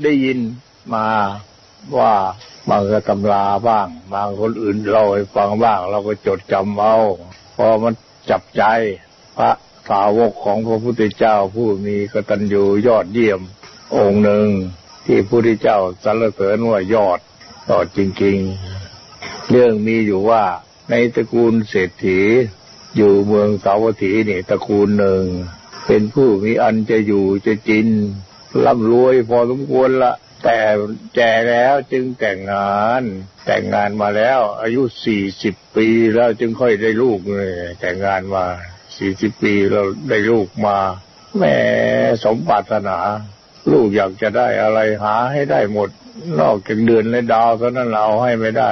ได้ยินมาว่าบางก็ตำราบ้าง บางคนอื่นเราให้ฟังบ้าง เราก็จดจำเอาพอมันจับใจพระสาวกของพระพุทธเจ้าผู้มีกตัญญูยอดเยี่ยม องค์หนึ่ง ที่พระพุทธเจ้าสรรเสริญว่ายอดยอดจริงๆ เรื่องมีอยู่ว่าในตระกูลเศรษฐี อยู่เมืองสาวัตถีนี่ตระกูลหนึ่ง เป็นผู้มีอันจะอยู่จะจิน ร่ำรวยพอสมควรละแต่แก่แล้วจึงแต่งงาน แต่งงานมาแล้ว อายุสี่สิบปีแล้วจึงค่อยได้ลูกเลยแต่งงานมาสี่สิบปีเราได้ลูกมาแม่สมปรารถนา ลูกอยากจะได้อะไรหาให้ได้หมด นอกจากเดือนและดาวเท่านั้นเราให้ไม่ได้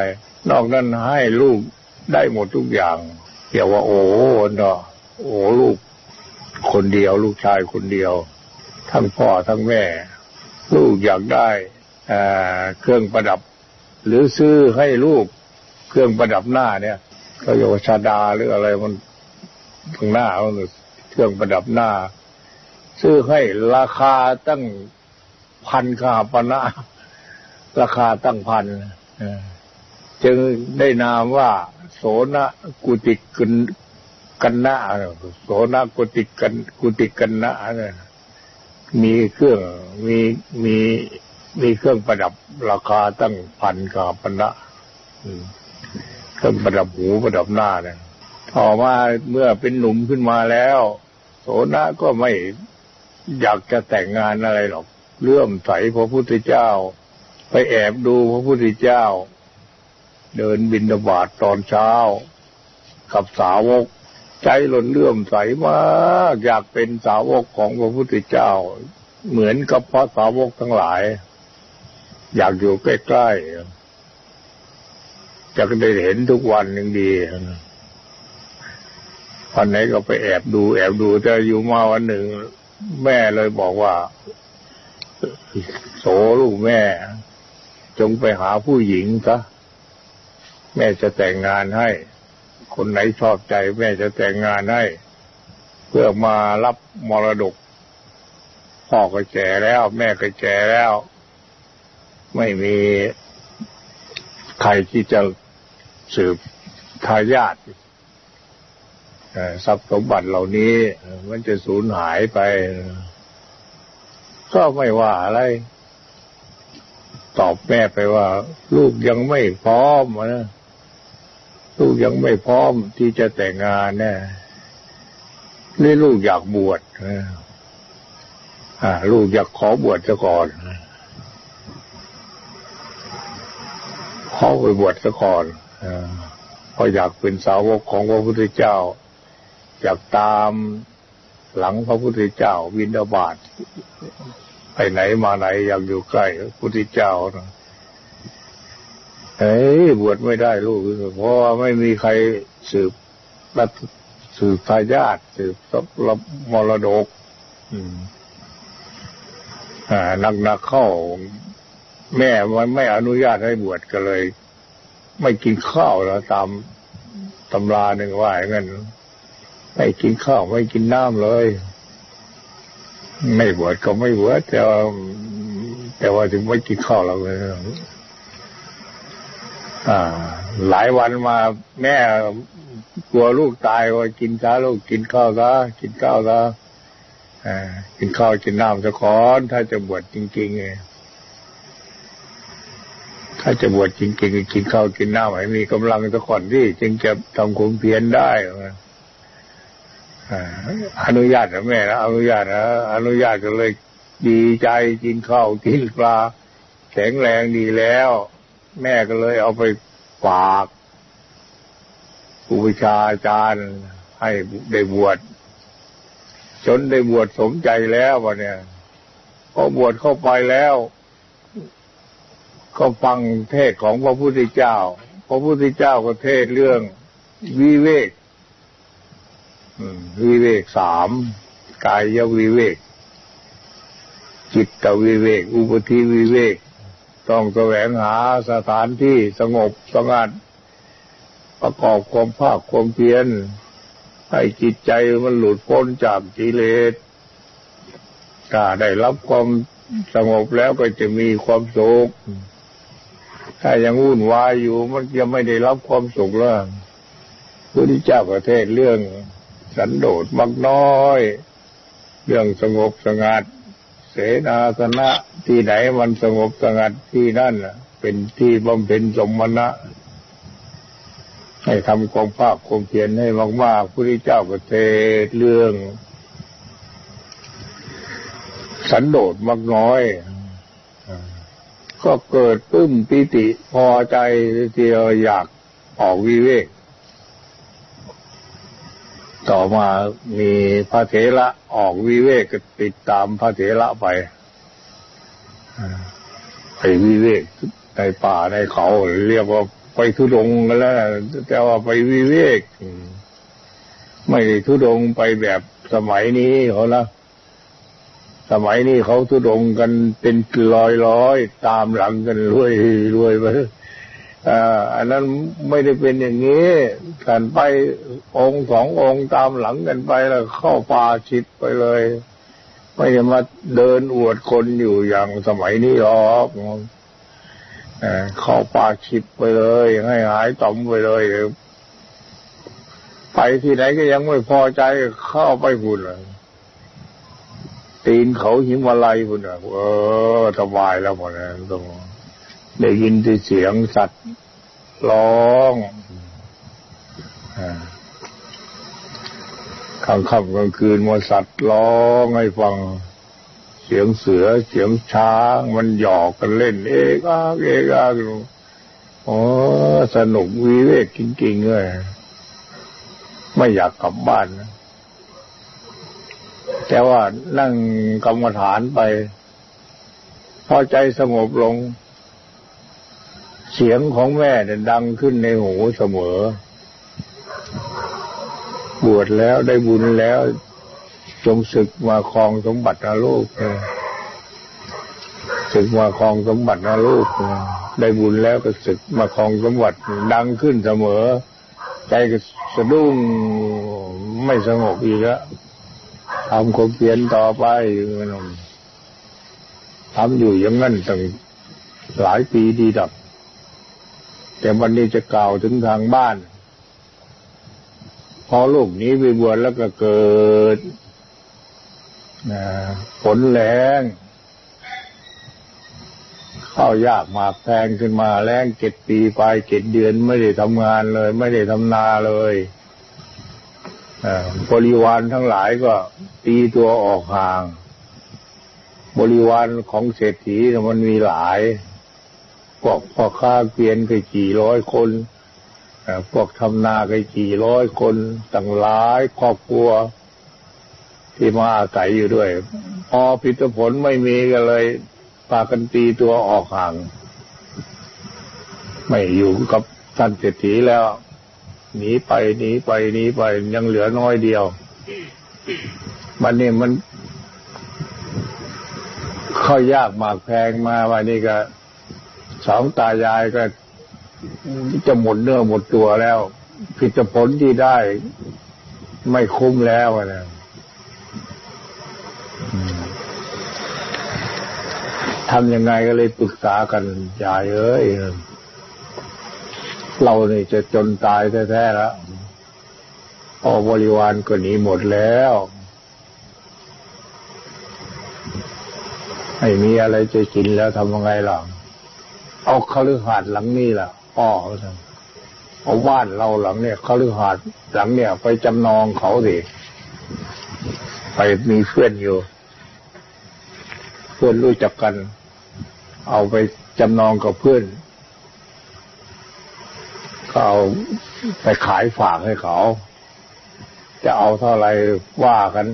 นอกนั้นให้ลูกได้หมดทุกอย่างเรียกว่าโอ้เนาะโอ้ลูกคนเดียวลูกชายคนเดียว ทั้งพ่อทั้งแม่ ลูกอยากได้เครื่องประดับ หรือซื้อให้ลูกเครื่องประดับหน้าเนี่ยเขาเรียกว่ชาดาหรืออะไรมันข้างหน้าเครื่องประดับหน้า ซื้อให้ราคาตั้งพันคาปณะราคาตั้งพันจึงได้นามว่า โสนกุติกันกันนะโสนกุติกันกุติกันนะ มีเครื่องมีมีมีเครื่องประดับราคาตั้งพันคาปณะเครื่องประดับหูประดับหน้าเนี่ยต่อมาเมื่อเป็นหนุ่มขึ้นมาแล้ว โสนะก็ไม่อยากจะแต่งงานอะไรหรอกเลื่อมใสพระพุทธเจ้า ไปแอบดูพระพุทธเจ้า เดินบินบาตตอนเช้า กับสาวก ใจหล่นเลื่อมใสมากอยากเป็นสาวกของพระพุทธเจ้า เหมือนกับพระสาวกทั้งหลาย อยากอยู่ใกล้ๆจะได้เห็นทุกวันหนึ่งดีวันไหนก็ไปแอบดู แอบดูแต่อยู่มาวันหนึ่ง แม่เลยบอกว่า โสลูกแม่ จงไปหาผู้หญิงซะแม่จะแต่งงานให้ คนไหนชอบใจแม่จะแต่งงานให้ เพื่อมารับมรดก พ่อก็แก่แล้ว แม่ก็แก่แล้ว ไม่มีใครที่จะสืบทายาททรัพย์สมบัติเหล่านี้ มันจะสูญหายไป ก็ไม่ว่าอะไร ตอบแม่ไปว่า ลูกยังไม่พร้อมนะ ลูกยังไม่พร้อมที่จะแต่งงานแน่นี่ลูกอยากบวชอ่า ลูกอยากขอบวชซะก่อนขอไปบวชซะก่อนเพราะอยากเป็นสาวกของพระพุทธเจ้า อยากตามหลังพระพุทธเจ้า วินดาบาตไปไหนมาไหนอยากอยู่ใกล้พระพุทธเจ้า เฮ้ยบวชไม่ได้ลูก เพราะว่าไม่มีใครสืบรัสืบทายาทสืบรับมรดกอ่านักนักเข้า แม่มันไม่อนุญาตให้บวชก็เลย ไม่กินข้าวแล้วตามตำราหนึ่งว่าอย่างนั้นไม่กินข้าวไม่กินน้ำเลย ไม่บวชก็ไม่บวชแต่ว่าแต่ว่าถึงไม่กินข้าวเราเลยอ่า หลายวันมาแม่กลัวลูกตายว่ากินข้าวลูกกินข้าวซะกินข้าวซะกินข้าวกินน้ำจะขอนถ้าจะบวชจริงๆไงถ้าจะบวชจริงๆกินข้าวกินน้ำให้มีกำลังจะกอนที่จึงจะทำความเพียรได้อนุญาตนะแม่นะอนุญาตนะอนุญาตก็เลยดีใจกินข้าวกินปลาแข็งแรงดีแล้ว แม่ก็เลยเอาไปฝากอุปชาอาจารย์ให้ได้บวชจนได้บวชสมใจแล้ววะเนี่ยพอบวชเข้าไปแล้ว ก็ฟังเทศของพระพุทธเจ้า พระพุทธเจ้าก็เทศเรื่องวิเวกวิเวกสามกายวิเวก จิตวิเวก อุปธิวิเวก ต้องแสวงหาสถานที่สงบสงัด ประกอบความภาคความเพียรให้จิตใจมันหลุดพ้นจากกิเลสก็ได้รับความสงบแล้วก็จะมีความสุข ถ้ายังวุ่นวายอยู่มันจะไม่ได้รับความสุขแล้วพระเจ้าประเทศเรื่องสันโดษมักน้อย เรื่องสงบสงัด เสนาสนะที่ไหนมันสงบสงัดที่นั่นเป็นที่บำเพ็ญสมณะให้ทำความภาคความเพียรให้มากๆพระเจ้าประเทศเรื่อง สันโดษมักน้อย ก็เกิดปึ้มปิติพอใจเดียวอยากออกวิเวก ต่อมามีพระเถระออกวิเวกติดตามพระเถระไปไปวิเวกในป่าในเขาเรียกว่าไปทุดงกันแล้วแต่ว่าไปวิเวกไม่ได้ทุดงไปแบบสมัยนี้เขาละสมัยนี้เขาทุดงกันเป็นร้อยร้อยตามหลังกันรวยรวยไป อันนั้นไม่ได้เป็นอย่างนี้การไปองค์สององค์ตามหลังกันไปแล้วเข้าป่าชิดไปเลย ไม่ได้มาเดินอวดคนอยู่อย่างสมัยนี้หรอกเข้าป่าชิดไปเลย ให้หายต่อมไปเลยไปที่ไหนก็ยังไม่พอใจเข้าไปหุ่นเลยตีนเขาหิมาลัยคุณอะเออสบายแล้วหมดเลยตรง ได้ยินที่เสียงสัตว์ร้องกลางค่ำกลางคืนมาสัตว์ร้องให้ฟัง เสียงเสือเสียงช้าง มันหยอกกันเล่น เอกอาเอกาโอ้สนุกวิเวกจริงๆเลยไม่อยากกลับบ้านนะแต่ว่านั่งกรรมฐานไป พอใจสงบลง เสียงของแม่เนี่ยดังขึ้นในหูเสมอ บวชแล้วได้บุญแล้ว จงศึกมาครองสมบัตินาลูกศึกมาครองสมบัตินาลูกได้บุญแล้วก็ศึกมาครองสมบัติดังขึ้นเสมอ ใจก็สะดุ้งไม่สงบอีกแล้วทำความเพียรต่อไปทำอยู่อย่างนั้นตั้งหลายปีดีดับ แต่วันนี้จะกล่าวถึงทางบ้าน พอลูกนี้ไปบวชแล้วก็เกิดฝนแรงข้าวยากหมากแพงขึ้นมาแรงเจ็ดปีไปเจ็ดเดือนไม่ได้ทำงานเลย ไม่ได้ทำนาเลยบริวารทั้งหลายก็ตีตัวออกห่าง บริวารของเศรษฐีมันมีหลาย พวกพ่อค้าเกวียนก็กี่ร้อยคนพวกทำนาก็กี่ร้อยคนต่างหลายครอบครัว ที่มาอาศัยอยู่ด้วย พอพิทผลไม่มีกันเลยพากันตีตัวออกห่าง ไม่อยู่กับท่านเศรษฐีแล้วหนีไปหนีไปหนีไปยังเหลือน้อยเดียว มันนี่มันค่อยยากมากแพงมาวันนี้ก็ สองตายายก็จะหมดเนื้อหมดตัวแล้วผิดผลที่ได้ ไม่คุ้มแล้วนะทำยังไงก็เลยปรึกษากันยายเอ้ยเราเนี่จะจนตายแท้ๆแล้วพอบริวารก็หนีหมดแล้วไม่มีอะไรจะกินแล้วทำยังไงล่ะ เอาคฤหาสน์หลังนี้ล่ะพ่อเขาทำเอาบ้านเราหลังเนี่ยคฤหาสน์หลังเนี่ย ไปจำนองเขาสิไปมีเพื่อนอยู่ เพื่อนรู้จักกัน เอาไปจำนองกับเพื่อนก็เอาไปขายฝากให้เขา จะเอาเท่าไรว่ากัน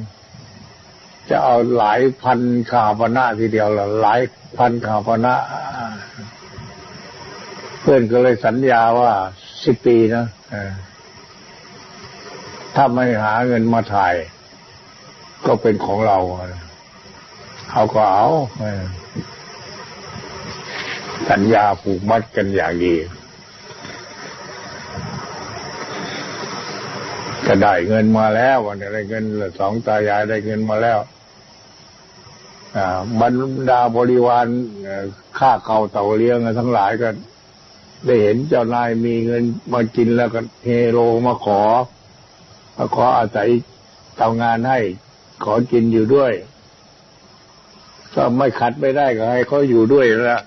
จะเอาหลายพันคาปนาทีเดียวละหลายพันคาปนา พื่อนก็เลยสัญญาว่าสิบปีนะถ้าไม่หาเงินมาถ่าย ก็เป็นของเราเขาก็เอาสัญญาผูกมัดกันอย่างดีก็ได้เงินมาแล้ววันนี้ได้เงินสองตายายได้เงินมาแล้วบรรดาบริวารค่าเก่าเต่าเลี้ยงทั้งหลายก็ ได้เห็นเจ้านายมีเงินมากินแล้วก็เฮโรมาขอมาขออาศัยทำงานให้ ขอกินอยู่ด้วย ก็ไม่ขัดไม่ได้ก็ให้เขาอยู่ด้วยแล้ว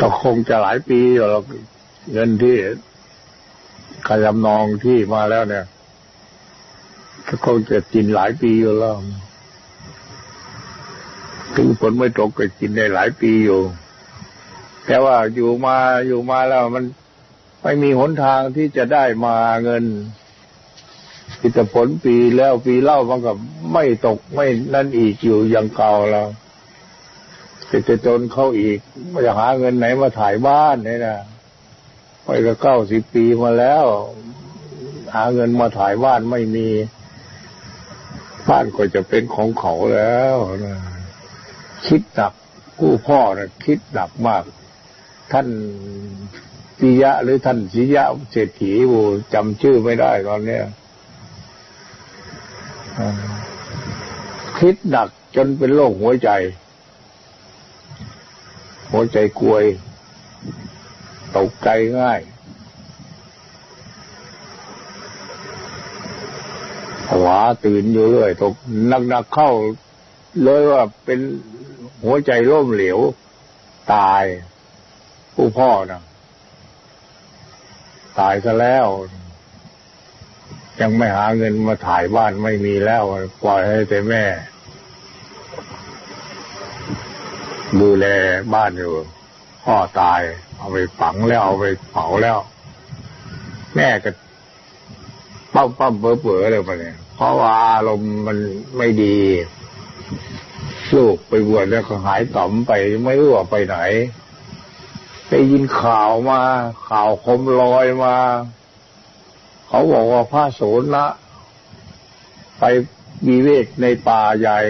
ก็คงจะหลายปีอยู่หรอกเงินที่ขยำนองที่มาแล้วเนี่ยก็คงจะกินหลายปีอยู่แล้ว ถึงฝนไม่ตกก็กินได้หลายปีอยู่ แต่ว่าอยู่มาอยู่มาแล้วมันไม่มีหนทางที่จะได้มาเงินกิจผลปีแล้วปีเล่ามันก็ไม่ตกไม่นั่นอีกอยู่อย่างเก่าแล้วจะจะจนเข้าอีกไม่จะหาเงินไหนมาถ่ายบ้านเนี่ยนะไปก็เก้าสิบปีมาแล้ว หาเงินมาถ่ายบ้านไม่มี บ้านก็จะเป็นของเขาแล้วนะ คิดหนักผู้พ่อนะคิดหนักมาก ท่านปิยะหรือท่านสิยะเศรษฐีบูจำชื่อไม่ได้ตอนเนี้ยคิดหนักจนเป็นโรคหัวใจ หัวใจกลวย ตกใจง่ายหวาตื่นอยู่เรื่อยตกนักๆเข้า เลยว่าเป็น หัวใจร่มเหลว ตาย ผู้พ่อนะตายซะแล้ว ยังไม่หาเงินมาถ่ายบ้านไม่มีแล้ว ปล่อยให้แต่แม่ ดูแลบ้านอยู่พ่อตาย เอาไปฝังแล้วเอาไปเผาแล้ว แม่ก็ปั้มปั้มเป๋อเป๋อเลยมาเนี่ยเพราะว่าอารมณ์มันไม่ดี ลูกไปบวชแล้วก็หายต่อมไปไม่รู้ว่าไปไหนได้ยินข่าวมา ข่าวคมลอยมา เขาบอกว่าพระโสนะไปมีเวกในป่าใหญ่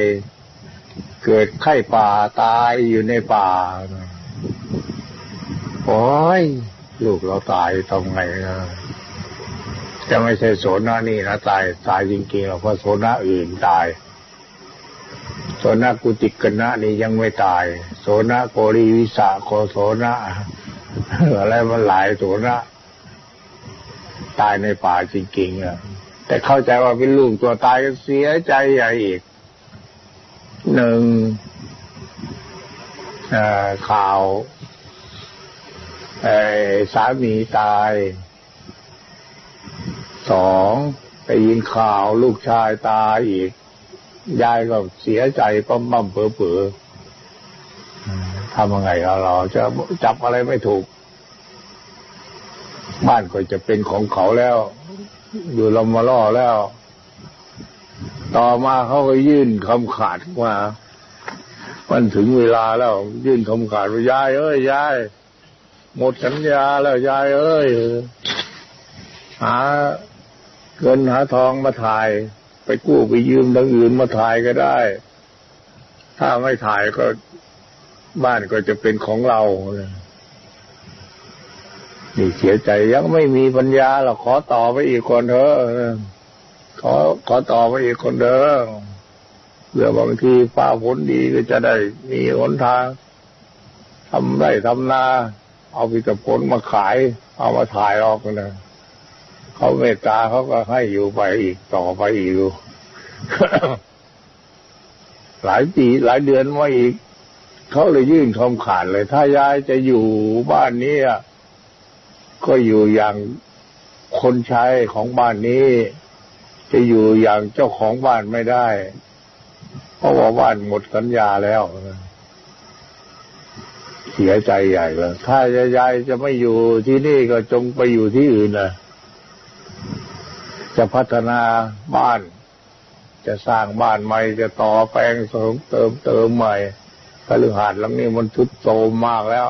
เกิดไข้ป่าตายอยู่ในป่าโอ้ยลูกเราตายทำไงนะจะไม่ใช่โสนะนี่นะตายตายจริงๆหรอกเพราะโสนะอื่นตาย โสนกุติกนะนี่ยังไม่ตาย โสนโกริวิสาโคโสนะอะไรมันหลายโสนะตายในป่าจริงๆอะแต่เข้าใจว่าเป็นลูกตัวตายก็เสียใจใหญ่อีกหนึ่งข่าวสามีตายสองไปยินข่าวลูกชายตายอีก ยายก็เสียใจปั๊มปั๊มเปื่อเปื่อทำยังไงเราจะจับอะไรไม่ถูก บ้านก็จะเป็นของเขาแล้ว อยู่ลำมาล่อแล้ว ต่อมาเขาก็ยื่นคำขาดมามันถึงเวลาแล้ว ยื่นคำขาดว่ายาย เอ้ยยาย หมดสัญญาแล้วยายเอ้ยหาเงินหาทองมาถ่าย ไปกู้ไปยืมทางอื่นมาถ่ายก็ได้ ถ้าไม่ถ่ายก็บ้านก็จะเป็นของเรานี่เสียใจยังไม่มีปัญญาหรอกขอต่อไปอีกคนเถอะขอขอต่อไปอีกคนเถอะเผื่อบางทีฟ้าฝนดีก็จะได้มีหนทางทำได้ทำนา เอาพิจผลมาขาย เอามาถ่ายออกนะ เขาเมตตาเขาก็ให้อยู่ไปอีกต่อไปอีกหลายปีหลายเดือนมาอีก เขาเลยยื่นคำขาดเลย ถ้ายายจะอยู่บ้านนี้ก็อยู่อย่างคนใช้ของบ้านนี้ จะอยู่อย่างเจ้าของบ้านไม่ได้ เพราะว่าบ้านหมดสัญญาแล้วเสียใจใหญ่เลยถ้ายายจะไม่อยู่ที่นี่ก็จงไปอยู่ที่อื่นนะ จะพัฒนาบ้าน จะสร้างบ้านใหม่ จะต่อแปลงเสริมเติมเติมใหม่พฤหัสหลังนี้มันทุดโทมมากแล้ว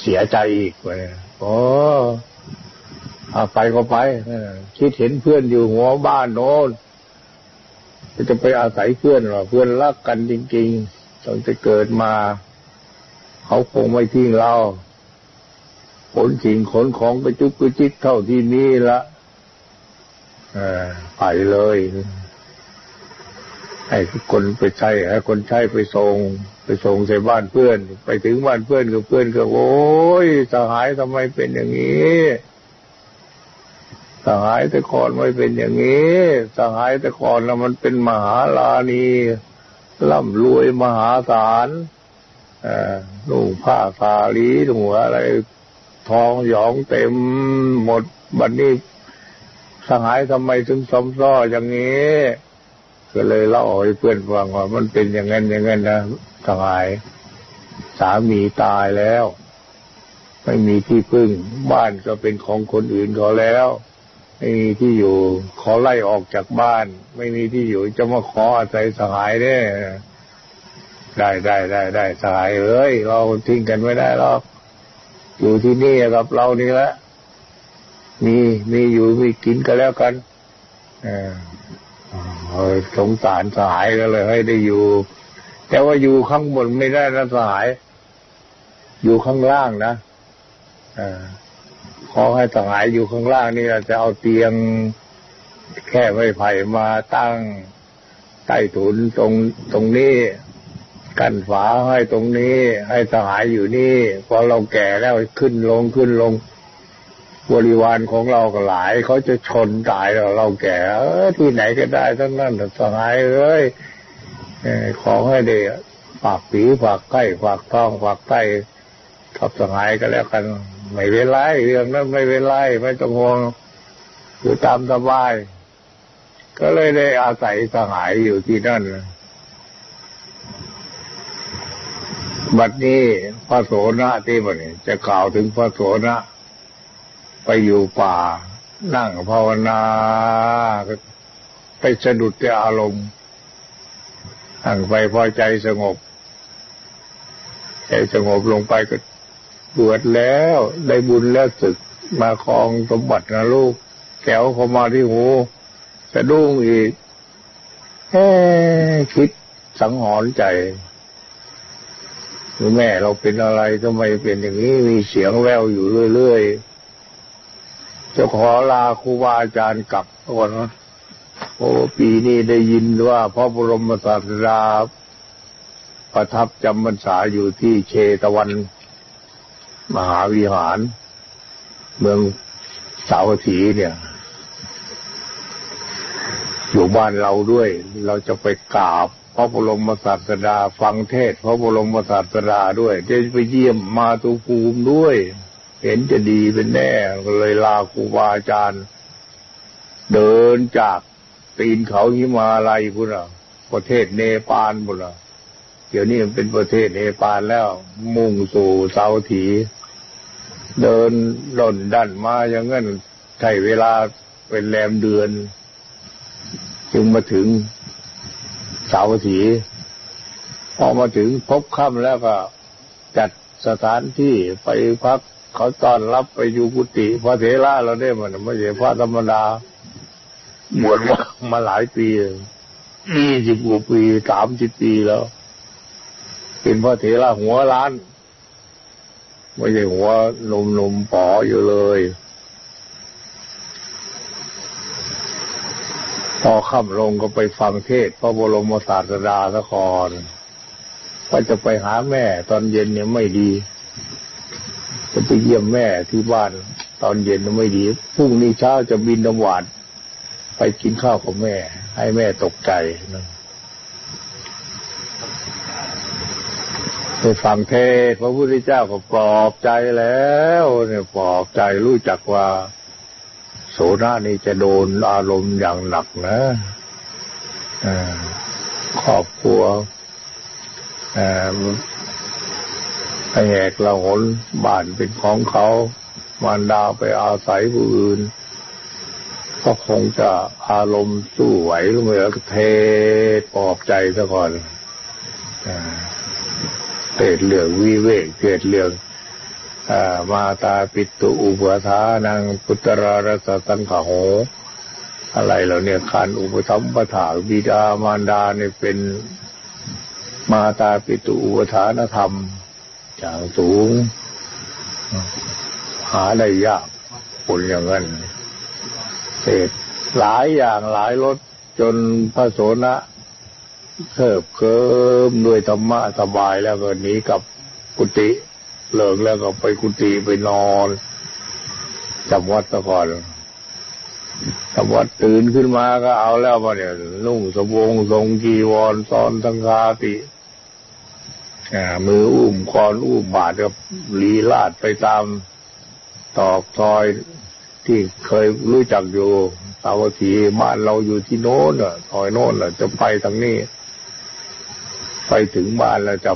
เสียใจอีกเลยโอ้ไปก็ไปคิดเห็นเพื่อนอยู่หัวบ้านโน้นจะไปอาศัยเพื่อนหรอเพื่อนรักกันจริงๆตั้งแต่เกิดมา เขาคงไม่ทิ้งเรา ขนสิ่งขนของกระจุกกระจิกเท่าที่นี้ละไปเลยให้คนไปใช้ให้คนใช้ไปส่ง ไปส่งใส่บ้านเพื่อน ไปถึงบ้านเพื่อนกับเพื่อนก็โอ้ยสหายทำไมเป็นอย่างนี้สหายแต่ก่อนไม่เป็นอย่างนี้สหายแต่ก่อนแล้วมันเป็นมหาลานีร่ำรวยมหาศาลนุ่งผ้าสาลีหัวอะไร ทองหยองเต็มหมดบัดนนี้สหายทำไมถึงสมซ้ออย่างนี้ ก็เลยเล่าให้เพื่อนฟังว่า มันเป็นอย่างนั้นอย่างนั้นนะสหาย สามีตายแล้ว ไม่มีที่พึ่ง บ้านก็เป็นของคนอื่นเขาแล้วไม่มีที่อยู่ขอไล่ออกจากบ้าน ไม่มีที่อยู่จะมาขออาศัยสหายเนี่ได้ได้ได้ได้สหายเอ้ยเราทิ้งกันไม่ได้หรอก อยู่ที่นี่กับเรานี่แหละมีมีอยู่มีกินกันแล้วกันเออสงสารสหายก็เลยให้ได้อยู่ แต่ว่าอยู่ข้างบนไม่ได้นะสหาย อยู่ข้างล่างนะอขอให้สหายอยู่ข้างล่างนี่เราจะเอาเตียงแค่ไม้ไผ่มาตั้งใต้ถุนตรงตรงนี้ กันฝาให้ตรงนี้ ให้สหายอยู่นี่พอเราแก่แล้วขึ้นลงขึ้นลง บริวารของเราก็หลายเขาจะชนตายเราเราแก่เออที่ไหนก็ได้ทั้งนั้นสหายเอ้ยขอให้ได้ฝากผีฝากไก่ฝากท้องฝากไตทับสหายก็แล้วกัน ไม่เป็นไรเรื่องนั้นไม่เป็นไรไม่ต้องห่วงอยู่ตามสบาย ก็เลยได้อาศัยสหายอยู่ที่นั่น บัดนี้พระโสนะที่มันจะกล่าวถึงพระโสนะไปอยู่ป่า นั่งภาวนา ไปสะดุดในอารมณ์นั่งไปพอใจสงบ ใจสงบลงไปก็บวชแล้ว ได้บุญแล้วศึกมาครองสมบัตินะลูกแก้วเข้ามาที่หูสะดุ้งอีกแค่คิดสังหรณ์ใจ หรือแม่เราเป็นอะไรทำไมเป็นอย่างนี้มีเสียงแววอยู่เรื่อยๆจะขอลาครูบาอาจารย์กลับก่อนนะโอ้ปีนี้ได้ยินว่าพระบรมศาสดาประทับจำพรรษาอยู่ที่เชตวัน มหาวิหาร เมืองสาวัตถีเนี่ย อยู่บ้านเราด้วย เราจะไปกราบ พระบรมศาสดา ฟังเทศพระบรมศาสดาด้วย จะไปเยี่ยมมาตุภูมิด้วย เห็นจะดีเป็นแน่ก็เลยลาครูบาอาจารย์ เดินจากตีนเขาหิมาลัยคุณอะ ประเทศเนปาลบุญอะดี๋ยวนี้มันเป็นประเทศเนปาลแล้ว มุ่งสู่เซาถี เดินหล่นดันมาอย่างนั้นใช้เวลาเป็นแรมเดือน จึงมาถึง เสาถีพอมาถึงพบค่ำแล้วก็จัดสถานที่ไปพักเขาต้อนรับไปอยู่กุฏิพระเถระเราได้มันไม่ใช่พระธรรมดาบวชมาหลายปียี่สิบกว่าปีสามสิบปีแล้ว เป็นพระเถระหัวล้าน ไม่ใช่หัวหนุ่มๆป๋ออยู่เลย พอค่ำลงก็ไปฟังเทศพระบรมศาสดาสะครก็จะไปหาแม่ ตอนเย็นเนี่ยไม่ดีจะไปเยี่ยมแม่ที่บ้าน ตอนเย็นไม่ดีพรุ่งนี้เช้าจะบินน้ำหวานไปกินข้าวกับแม่ ให้แม่ตกใจนะไปฟังเทศพระพุทธเจ้าก็ปลอบใจแล้ว เนี่ยปลอบใจรู้จักว่า โสนานี่จะโดนอารมณ์อย่างหนักนะครอบครัวไอแหกละหนบ้านเป็นของเขามารดาไปอาศัยผู้อื่นก็คงจะอารมณ์สู้ไหวเมื่อเทศปอบใจซะก่อนอ่าเกิดเรื่องวิเวกเกิดเรื่อง มาตาปิตุอุปทานังพุทธรารสตังขโห อะไรเหล่านี้ขันอุปถัมปถาบิดามารดาเนี่ยเป็นมาตาปิตุอุปทานธรรม อย่างสูง หาได้ยากผลอย่างนั้นเศษหลายอย่างหลายรสจนพระโสนะเคิบเคิมด้วยธรรมะสบายแล้วก็หนีกับกุฏิ เลิกแล้วก็ไปกุฏิไปนอนจำวัดตะก่อนจำวัดตื่นขึ้นมาก็เอาแล้วมาเนี่ยนุ่งสบงทรงกีวรซ้อนทั้งคาติมืออุ้มคอนอุ้มบาดกับลีลาดไปตามตอกซอยที่เคยรู้จักอยู่สาวถีบ้านเราอยู่ที่โน้นอะซอยโน้นอะ จะไปทางนี้ ไปถึงบ้านแล้วจะ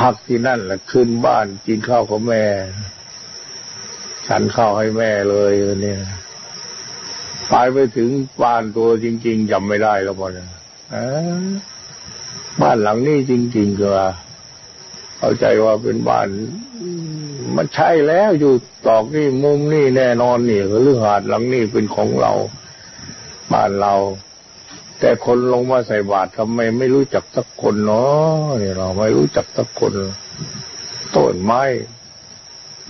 พักที่นั่นแหล้วขึ้นบ้านกินข้าวกับแม่ ฉันข้าวให้แม่เลยเนี่ยไปไปถึงบ้านตัวจริง ๆจำไม่ได้แล้วบอนะบ้านหลังนี้จริงๆก็เข้าใจว่าเป็นบ้านมันใช่แล้วอยู่ตอกนี่มุมนี่แน่นอนนี่เรื่องหาดหลังนี่เป็นของเรา บ้านเรา แต่คนลงมาใส่บาตรทำไมไม่รู้จักสักคนเนาะนี่เราไม่รู้จักสักคนต้นไม้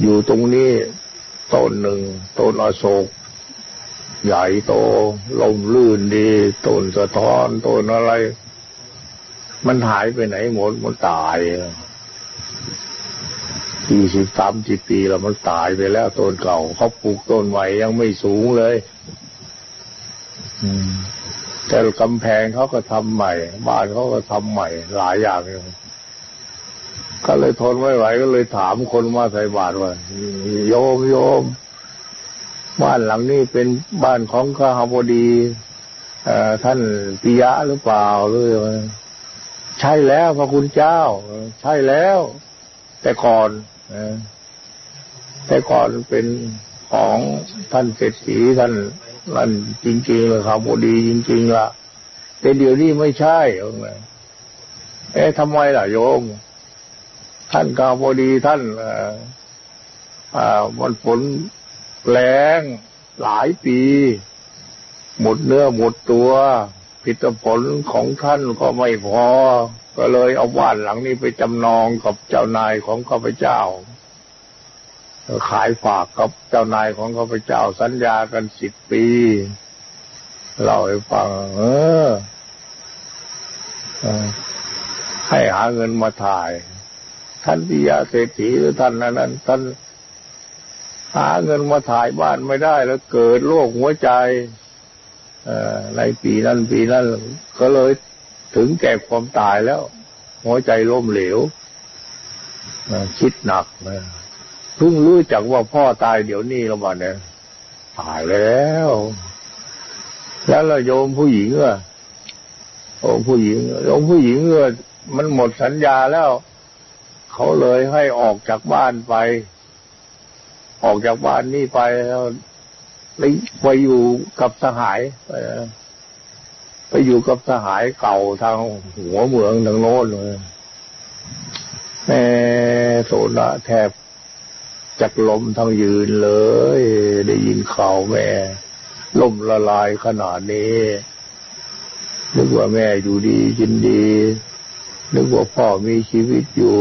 อยู่ตรงนี้ต้นหนึ่งต้นอโศก ใหญ่โตลมลื่นดีต้นสะท้อนต้นอะไร มันหายไปไหนหมดมันตายสี่สิบสามสิบปีแล้วมันตายไปแล้วต้นเก่าเขาปลูกต้นใหม่ยังไม่สูงเลย แต่กำแพงเขาก็ทำใหม่ บ้านเขาก็ทำใหม่ หลายอย่างเลยก็เลยทนไม่ไหวก็เลยถามคนมาใส่บาตรว่าโยมโยม บ้านหลังนี้เป็นบ้านของข้าพบดีท่านปิยะหรือเปล่าหรือใช่แล้วพระคุณเจ้า ใช่แล้ว แต่ก่อนแต่ก่อนเป็นของท่านเศรษฐีท่าน นั่นจริงๆเลยครับบดีจริง ๆละแต่เดี๋ยวนี้ไม่ใช่เอ๊ะทำไมล่ะโยม ท่านกาบดีท่านอ่ามันฝนแรงหลายปี หมดเนื้อหมดตัวผิดผลของท่านก็ไม่พอ ก็เลยเอาบ้านหลังนี้ไปจำนองกับเจ้านายของข้าพเจ้า ขายฝากกับเจ้านายของข้าพเจ้าสัญญากันสิบปีเล่าให้ฟัง เออ ให้หาเงินมาถ่าย ท่านพิยาเศรษฐีหรือท่านนั้น ท่านหาเงินมาถ่ายบ้านไม่ได้แล้วเกิดโรคหัวใจในปีนั้นปีนั้นก็เลยถึงแก่ความตายแล้ว หัวใจล้มเหลวคิดหนัก เพิ่งรู้จักว่าพ่อตายเดี๋ยวนี้แล้วบ้าเนี่ยตายแล้ว แล้วเราโยมผู้หญิงอะโยมผู้หญิงโยมผู้หญิงเอมันหมดสัญญาแล้ว เขาเลยให้ออกจากบ้านไป ออกจากบ้านนี่ไปแล้วไปอยู่กับสหายไปอยู่กับสหายเก่าทางหัวเมืองทางโน้นเลยแม่โสดาแทบ จักลมทั้งยืนเลย ได้ยินข่าวแม่ล่มละลายขนาดนี้นึกว่าแม่อยู่ดีกินดี นึกว่าพ่อมีชีวิตอยู่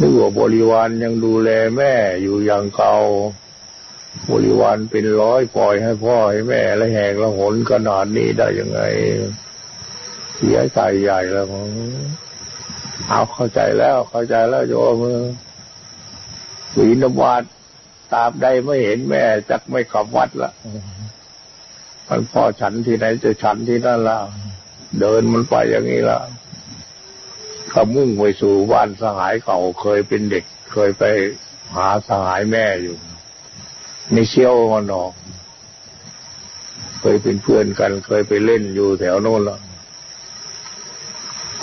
นึกว่าบริวารยังดูแลแม่อยู่อย่างเก่า บริวารเป็นร้อยปล่อยให้พ่อให้แม่และแหกละหนขนาดนี้ได้ยังไง เสียใจใหญ่แล้วเอาเข้าใจแล้วเข้าใจแล้วโยม ศีนบาตตามใดไม่เห็นแม่จักไม่ขับวัดละมันพ่อฉันที่ไหนจะฉันที่นั่นละเดินมันไปอย่างนี้ละขมุ่งไปสู่บ้านสหายเก่าเคยเป็นเด็ก เคยไปหาสหายแม่อยู่ในเชี่ยวมันออกเคยเป็นเพื่อนกัน เคยไปเล่นอยู่แถวโน้นละ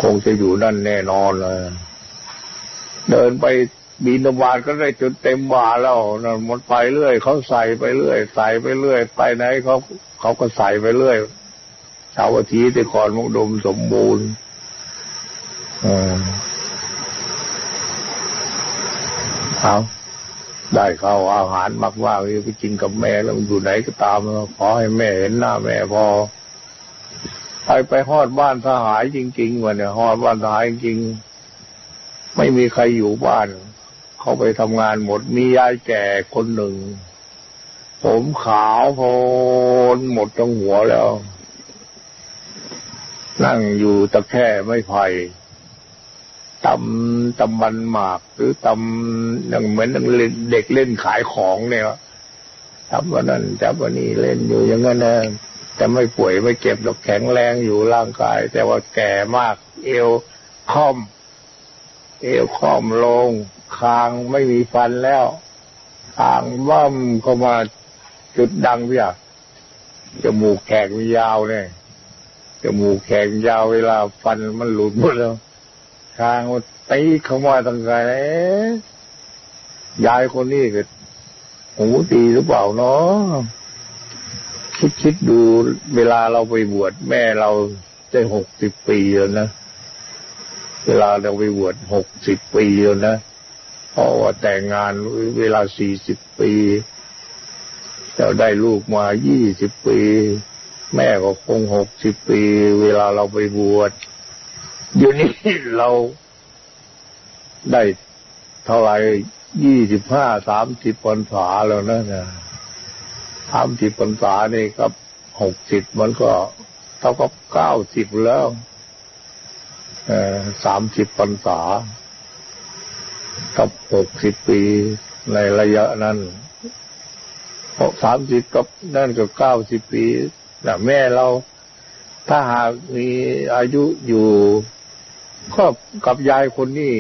คงจะอยู่นั่นแน่นอนเลยเดินไป บินบาตก็ได้จนเต็มบาแล้วนั่นมันไปเรื่อยเขาใส่ไปเรื่อย ใส่ไปเรื่อย ไปไหนเขาเขาก็ใส่ไปเรื่อยชาวอาทิตย์แต่ก่อนมุกดมสมบูรณ์เอาได้ข้าวอาหารมากว่าไปกินกับแม่แล้วอยู่ไหนก็ตามขอให้แม่เห็นหน้าแม่พอไปไปฮอดบ้านสหายจริงๆวันเนี่ยฮอดบ้านสหายจริงไม่มีใครอยู่บ้าน เขาไปทำงานหมด มียายแก่คนหนึ่ง ผมขาวโพนหมดทั้งหัวแล้ว นั่งอยู่ตะแค่ไม่ไผ่ตำตำมันหมาก หรือตำอย่างเหมือนเด็กเล่นขายของเนี่ยทำวันนั้นจับวันนี้เล่นอยู่อย่างนั้นนะแต่ไม่ป่วยไม่เจ็บหรอกแข็งแรงอยู่ร่างกาย แต่ว่าแก่มาก เอวค่อม เอวค่อมลง คางไม่มีฟันแล้วคางว่ำเข้ามาจุดดังพี่อะจมูกแข็งยาวเนี่ยจมูกแข็งยาวเวลาฟันมันหลุดหมดแล้วคางมันตีเข้ามาตั้งแต่ยายคนนี้ก็หูดีหรือเปล่าเนาะคิดคิดดูเวลาเราไปบวชแม่เราได้หกสิบปีแล้วนะ เวลาเราไปบวชหกสิบปีแล้วนะ ราะว่าแต่งงานเวลาสี่สิบปีเราได้ลูกมายี่สิบปี แม่ก็คงหกสิบปี เวลาเราไปบวชอยู่นี่เราได้เท่าไหร่ยี่สิบห้าสามสิบพรรษาแล้วนะเนี่ยสามสิบพรรษานี่กับหกสิบมันก็เท่ากับเก้าสิบแล้วสามสิบพรรษา กับหกสิบปีในระยะนั้นหกสามสิบกับนั่นก็เก้าสิบปีแต่แม่เรา ถ้าหากมีอายุอยู่ก็กับยายคนนี้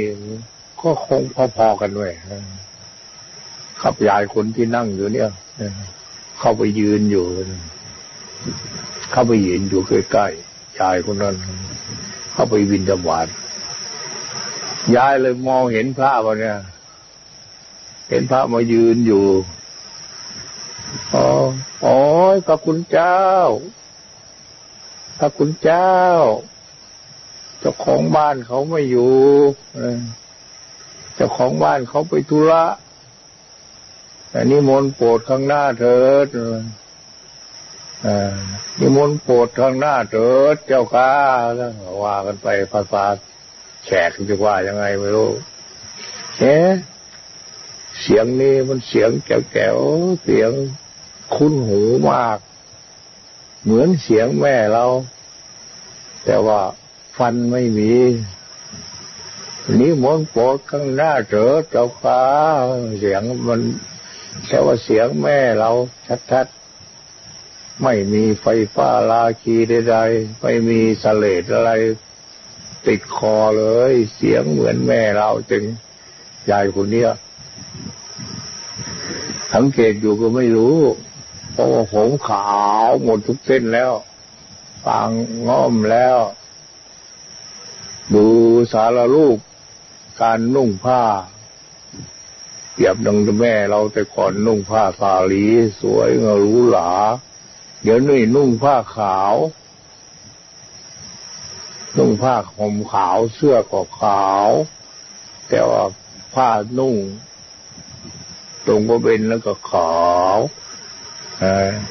ก็คงพอๆกันด้วยขับยายคนที่นั่งอยู่เนี่ยเข้าไปยืนอยู่ เข้าไปยืนอยู่ใกล้ๆยายคนนั้น เข้าไปวินดาบาด ยายเลยมองเห็นพระวะเนี่ย เห็นพระมายืนอยู่อ๋ออ๋อพระคุณเจ้า พระคุณเจ้า เจ้าของบ้านเขาไม่อยู่เจ้าของบ้านเขาไปธุระแต่นิมนโปรดข้างหน้าเถิดนิมนต์โปรดข้างหน้าเถิดเจ้าข้าว่ากันไปภาษา แขกจะว่ายังไงไม่รู้เอ๊เสียงนี้มันเสียงแก้วๆเสียงคุ้นหูมาก เหมือนเสียงแม่เรา แต่ว่าฟันไม่มีนิมนโปรดข้างหน้าเถิดเจ้าข้าเสียงมันแต่ว่าเสียงแม่เราชัดๆ ไม่มีไฟฟ้าลาคีใดๆ ไม่มีสเลดอะไร ติดคอเลย เสียงเหมือนแม่เราจึงยายคนเนี้ยสังเกตอยู่ก็ไม่รู้เพราะว่าผมขาวหมดทุกเส้นแล้วปางง้อมแล้ว ดูสารลูกการนุ่งผ้าเปรียบดังแม่เราแต่ก่อนนุ่งผ้าสาลี สวยงารู้หลา เดี๋ยวนี้นุ่งผ้าขาว นุ่งผ้าห่มขาวเสื้อก็ขาว แต่ว่าผ้านุ่งตรงบริเวณแล้วก็ขาว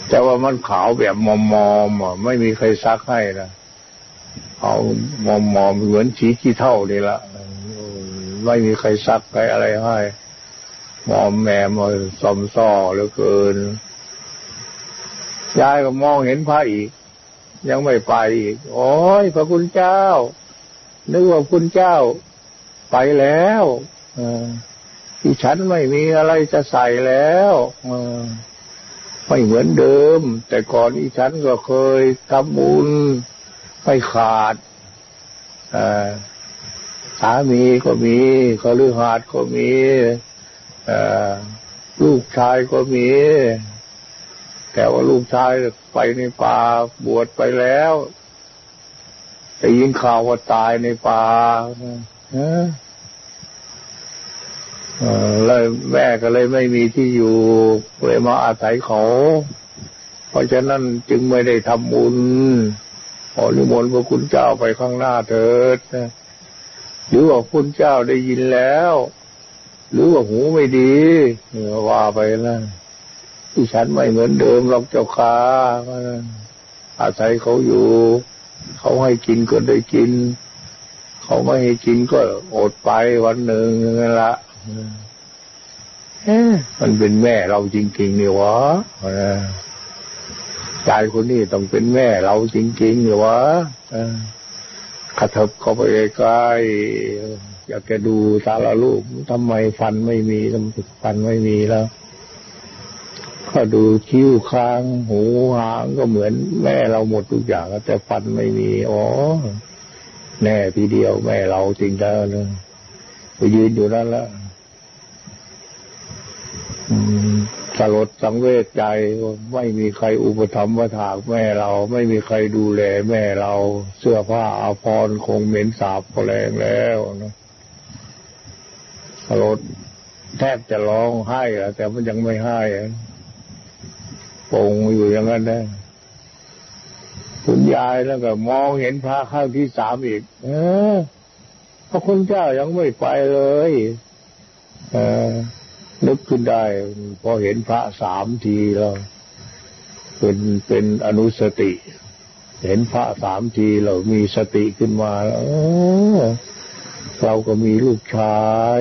แต่ว่ามันขาวแบบมอมมอมไม่มีใครซักให้นะเอามอมมอมเหมือนสีขี้เท่านี่ละไม่มีใครซักใครอะไรให้มอมแมมสมซ้อเหลือเกินยายก็มองเห็นพระอีก ยังไม่ไปอีก โอ้ยพระคุณเจ้า นึกว่าคุณเจ้าไปแล้วที่ฉันไม่มีอะไรจะใส่แล้วไม่เหมือนเดิม แต่ก่อนที่ฉันก็เคยทำบุญไม่ขาดสามีก็มีคฤหาสน์ก็มีลูกชายก็มี แต่ว่าลูกชายไปในป่าบวชไปแล้วแต่ยินข่าวว่าตายในป่าเลยแม่ก็เลยไม่มีที่อยู่เลยมาอาศัยเขา เพราะฉะนั้นจึงไม่ได้ทำบุญขอนิมนต์พระคุณเจ้าไปข้างหน้าเถิดหรือว่าคุณเจ้าได้ยินแล้ว หรือว่าหูไม่ดีว่าไปนะ ที่ฉันไม่เหมือนเดิมหรอกเจ้าค่ะอาศัยเขาอยู่ เขาให้กินก็ได้กิน เขาไม่ให้กินก็อดไปวันหนึ่งนั่นละมันเป็นแม่เราจริงๆนี่วะใจคนนี้ต้องเป็นแม่เราจริงๆนี่วะกระเถิบเข้าไปใกล้อยากจะดูสารลูกทำไมฟันไม่มีทำไมฟันไม่มีแล้ว ก็ดูคิ้วคาง หูหางก็เหมือนแม่เราหมดทุกอย่างแต่ฟันไม่มีอ๋อแน่ทีเดียวแม่เราจริงแล้วเลยไปยืนอยู่นั่นแล้วสลดสังเวชใจไม่มีใครอุปถัมภ์มาถากแม่เรา ไม่มีใครดูแลแม่เรา เสื้อผ้าอาภรณ์คงเหม็นสาบแรงแล้วนะสลดแทบจะร้องไห้แต่มันยังไม่ให้ ปงอยู่อย่างนั้นนะคุณยายแล้วก็มองเห็นพระข้างที่สามอีก เออพระคุณเจ้ายังไม่ไปเลย เออนึกขึ้นได้ พอเห็นพระสามทีแล้วเป็นเป็นอนุสติ เห็นพระสามทีเรามีสติขึ้นมาแล้วเราก็มีลูกชาย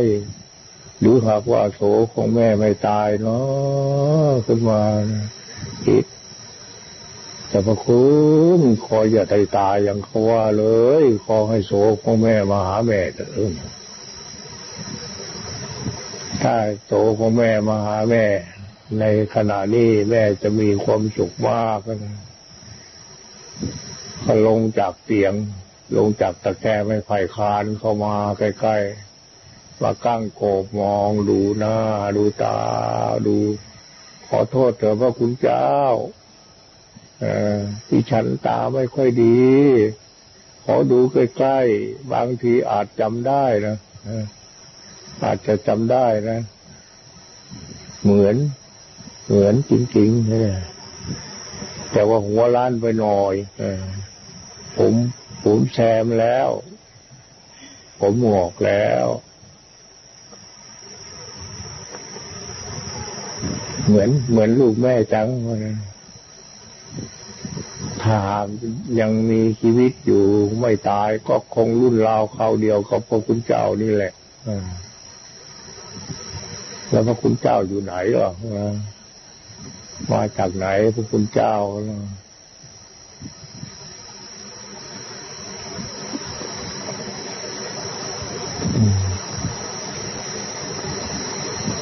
หรือหากว่าโสของแม่ไม่ตายเนาะขึ้นมา คิดแต่พระคุณขออย่าตายตายอย่างเขาว่าเลยขอให้โสของแม่มาหาแม่เถอะถ้าโสของแม่มาหาแม่ ในขณะนี้แม่จะมีความสุขมากนะก็ลงจากเตียง ลงจากตะแคร่ไม่ไผ่คานเข้ามาใกล้ๆมากั้งโกบมองดูหน้า ดูตา ดู ขอโทษเถอะพระคุณเจ้าที่ฉันตาไม่ค่อยดี ขอดูใกล้ๆ บางทีอาจจำได้นะอาจจะจำได้นะ เหมือน เหมือนจริงๆนี่แต่ว่าหัวล้านไปหน่อยผมผมแซมแล้ว ผมหงอกแล้ว เหมือนเหมือนลูกแม่จังถ้ายังมีชีวิตอยู่ไม่ตายก็คงรุ่นราวเขาเดียวกับพระคุณเจ้านี่แหละแล้วพระคุณเจ้าอยู่ไหนหรอมาจากไหนพระคุณเจ้า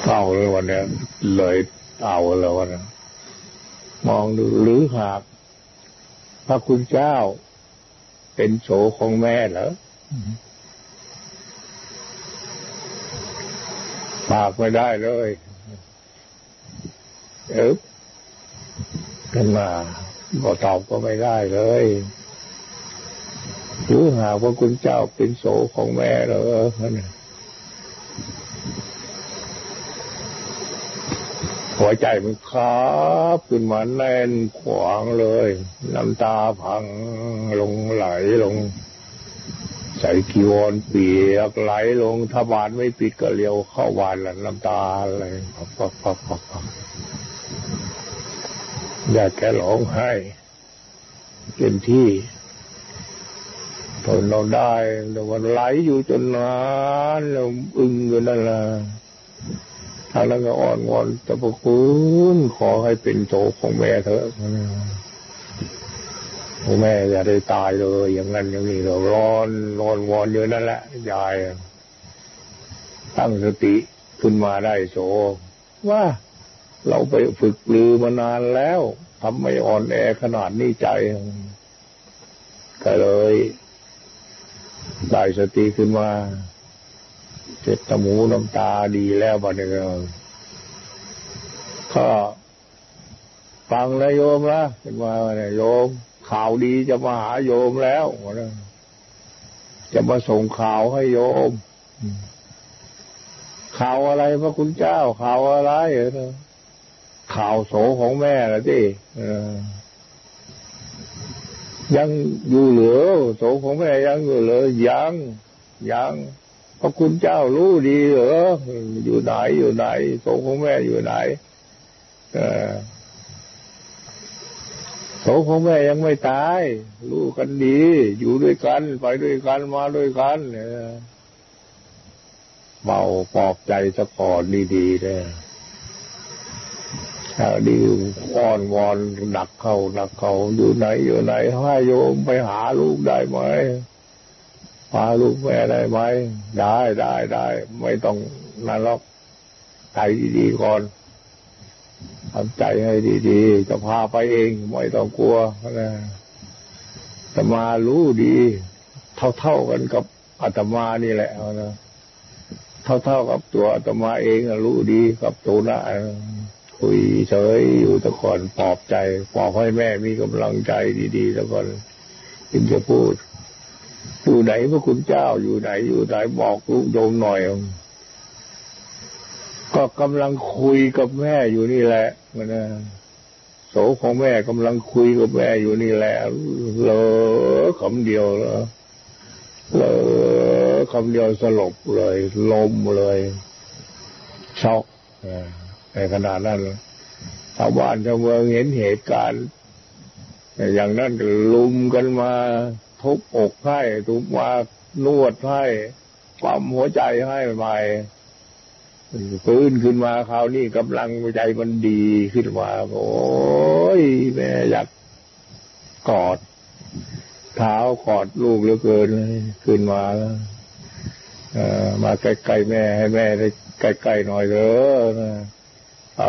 เอาเลยวันนี้เลย เอาเลยวันนี้มองดูหรือหากพระคุณเจ้าเป็นโสของแม่เหรอฝากไม่ได้เลยเอ๊บขึ้นมาก็ตอบก็ไม่ได้เลยหรือหาว่าคุณเจ้าเป็นโสของแม่เหรอ หัวใจมันคาบขึ้นมาแน่นขวางเลย น้ำตาพังลงไหลลง ใส่กีวรเปียกไหลลงถ้าบานไม่ปิดก็เลี้ยวเข้าบานแล้วน้ำตาอะไรพักพักพักพักอยากแค่ร้องไห้เต็มที่ทนเราได้แต่วันไหลอยู่จนนานแล้วอึ้งอยู่นั่นแหละ ทางนั้นก็อ่อนวอนต่พระคุณขอให้เป็นโจของแม่เถอะแม่อย่าได้ตายเลย อย่างนั้นอย่างนี้เราร้อนร้อนวอนอยู่นั่นแหละยายตั้งสติขึ้นมาได้โจว่าเราไปฝึกลือมานานแล้วทำไม่อ่อนแอขนาดนี้ใจก็เลยได้สติขึ้นมา เจ็ดตะมูน้ำตาดีแล้วบัดนี้ก็ฟังแล้วโยมละเป็นว่าเนี่ยโยม ข่าวดีจะมาหาโยมแล้วจะมาส่งข่าวให้โยม ข่าวอะไรพระคุณเจ้า ข่าวอะไรเออข่าวโสของแม่ละที่ยังอยู่เหลือโสของแม่ยังอยู่เหลือยังยัง ระคุณเจ้ารู้ดีเหรออยู่ไหนอยู่ไหนโสของแม่อยู่ไหนโสของแม่ยังไม่ตาย รู้กันดี อยู่ด้วยกัน ไปด้วยกันมาด้วยกันเนี่ยเบาปลอบใจสะก่อนดีๆเลยชาดีอ้อนวอนหนักเขาหนักเขาอยู่ไหนอยู่ไหนให้โยมไปหาลูกได้ไหม พาลูกแม่ได้ไหม ได้ได้ได้ ไม่ต้องนั่นหรอกใจดีๆก่อนทำใจให้ดีๆ จะพาไปเอง ไม่ต้องกลัวนะตมารู้ดี เท่าๆกันกับอาตมานี่แหละนะเท่าๆกับตัวอาตมาเองรู้ดีกับตัวนะคุยเฉยอยู่ตะก่อนปลอบใจปลอบให้แม่มีกำลังใจดีๆตะก่อนถึงจะพูด อยู่ไหนพระคุณเจ้าอยู่ไหนอยู่ไหนบอกลูกโยมหน่อย ก็กำลังคุยกับแม่อยู่นี่แหละมันนะโสของแม่กำลังคุยกับแม่อยู่นี่แหละเลอคำเดียวเหรอเลอคำเดียวสลบเลยลมเลยช็อกในขณะนั้นชาวบ้านชาวเมืองเห็นเหตุการณ์อย่างนั้นลุมกันมา ทุบอกให้ทุกมานวดให้ปั๊มหัวใจให้ใหม่ฟื้นขึ้นมาคราวนี้กำลังใจมันดีขึ้นมาโอ้ยแม่อยากกอด เท้ากอดลูกเหลือเกินขึ้นมาเออมาใกล้ๆแม่ให้แม่ได้ใกล้ๆหน่อยเถอ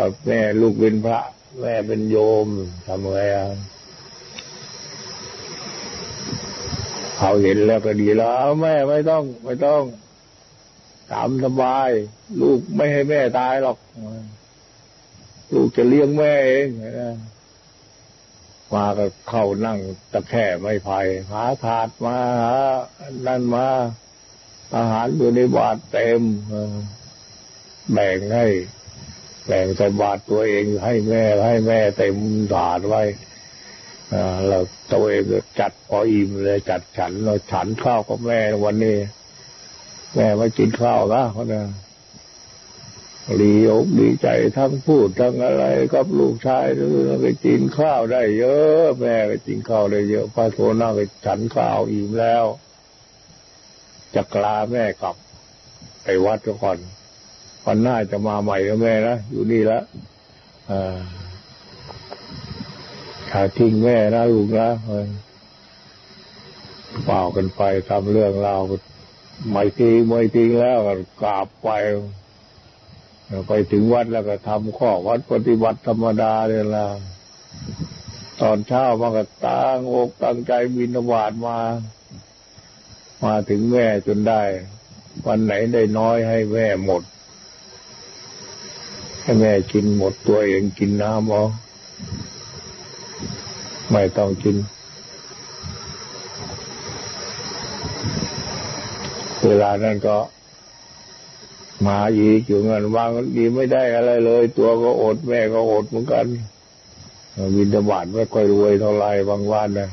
ะแม่ลูกเป็นพระ แม่เป็นโยมทำไงอะ เขาเห็นแล้วก็ดีแล้วแม่ไม่ต้อง ไม่ต้องตามสบาย ลูกไม่ให้แม่ตายหรอก ลูกจะเลี้ยงแม่เองมาก็เข้านั่งตะแคร่ไม่ไผ่หาถาดมาหานั่นมา อาหารอยู่ในบาทเต็มแบ่งให้แบ่งใส่บาทตัวเองให้แม่ให้แม่เต็มถาดไว้ เราตัวเองจัดพออิ่มเลยจัดฉัน เราฉันข้าวกับแม่วันนี้ แม่มากินข้าวนะเขาเนี่ยดีอกดีใจทั้งพูดทั้งอะไรกับลูกชายด้วยไปกินข้าวได้เยอะ แม่ไปกินข้าวได้เยอะพระโทน่าไปฉันข้าวอิ่มแล้วจะกลาแม่กลับไปวัดก่อนวันหน้าจะมาใหม่แล้วแม่นะอยู่นี่แล้วอ่า ถ้าทิ้งแม่นะลูกนะเปล่ากันไปทำเรื่องราวไม่ทีไม่ทิ้งแล้วกราบไปไปถึงวัดแล้วก็ทำข้อวัดปฏิบัติธรรมดาเนี่ยละตอนเช้ามันก็ตั้งอกตั้งใจบินบาตมา มาถึงแม่จนได้ วันไหนได้น้อยให้แม่หมด ให้แม่กินหมดตัวเองกินน้ำเอา ไม่ต้องกิน เวลานั้นก็มาอีกอยู่เงินวางดีไม่ได้อะไรเลย ตัวก็อดแม่ก็อดเหมือนกันวินบาทไม่ค่อยรวยเท่าไรบางวันนะ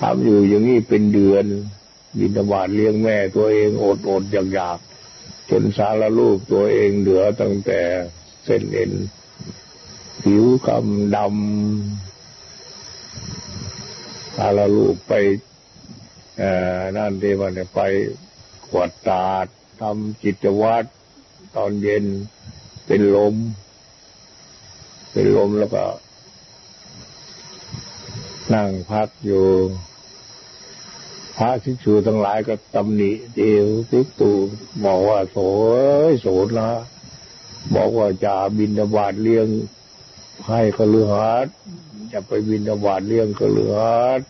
ทำอยู่อย่างนี้เป็นเดือนบินบาทเลี้ยงแม่ตัวเองอดอดอยากอยากจนสารลูกตัวเองเหลือตั้งแต่เส้นเอ็น ผิวกำดำ พาเราลูกไปนั่นที่มันไปขวดตาดทำกิจวัตรตอนเย็นเป็นลม เป็นลมแล้วก็ นั่งพักอยู่ พระสิชูทั้งหลายก็ตำหนิเดียวทิกตูบอกว่าโสยโสดนะบอกว่าจะบินบาตเลี้ยง ให้กลือหัดจะไปบินาบาตเลี้ยงกลือหัด